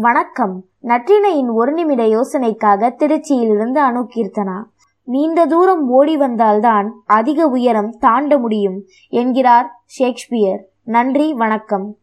வணக்கம். நற்றினையின் ஒரு நிமிட யோசனைக்காக திருச்சியிலிருந்து அணு கீர்த்தனா நீண்ட தூரம் ஓடி வந்தால்தான் அதிக உயரம் தாண்ட முடியும் என்கிறார் ஷேக்ஸ்பியர். நன்றி வணக்கம்.